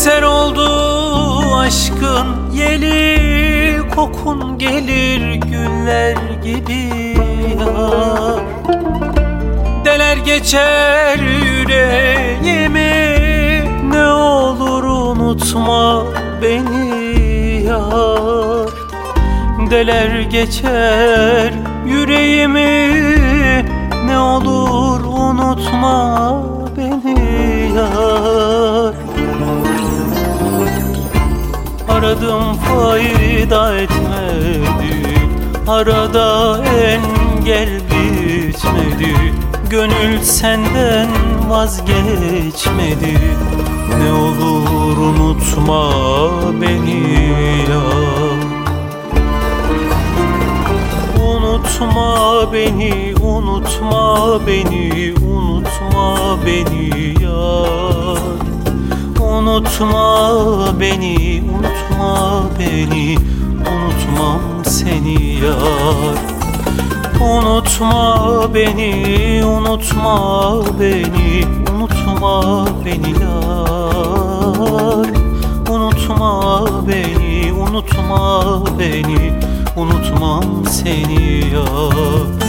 Eser oldu aşkın yeli Kokun gelir güller gibi. Yar Deler geçer yüreğimi Ne olur unutma beni yar. Deler geçer yüreğimi Ne olur unutma beni yar. Aradım fayda etmedi. Arada engel bitmedi. Gönül senden vazgeçmedi. Ne olur unutma beni ya. Unutma beni, unutma beni, unutma beni yar Unutma beni, unutma beni Unutmam seni yar. Unutma beni, unutma beni Unutma beni yar. Unutma beni, unutma beni Unutmam seni yar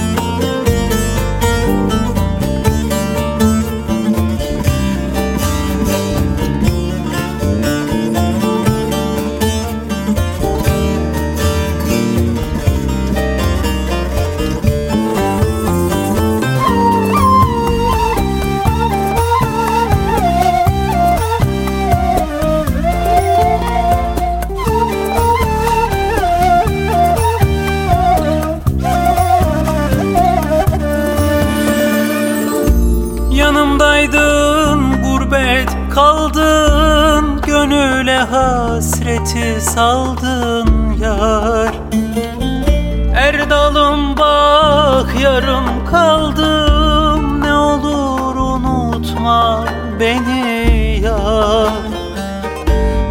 kaldın Gönüle hasreti saldın yar. Erdalım bak yarım kaldım Ne olur unutma beni yar.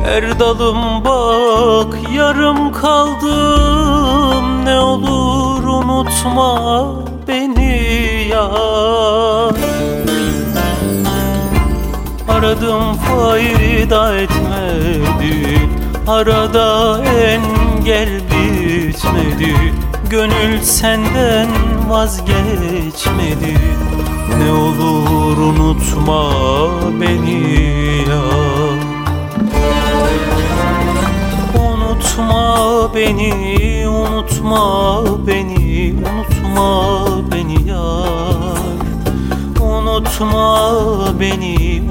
Erdalım bak yarım kaldım Ne olur unutma Aradım fayda etmedi Arada engel bitmedi Gönül senden vazgeçmedi. Ne olur unutma beni ya. Unutma beni, unutma beni, unutma beni yar Unutma beni,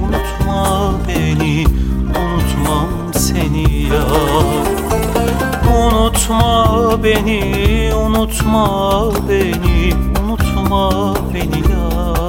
unutma beni Unutmam seni yar Unutma beni, unutma beni Unutma beni yar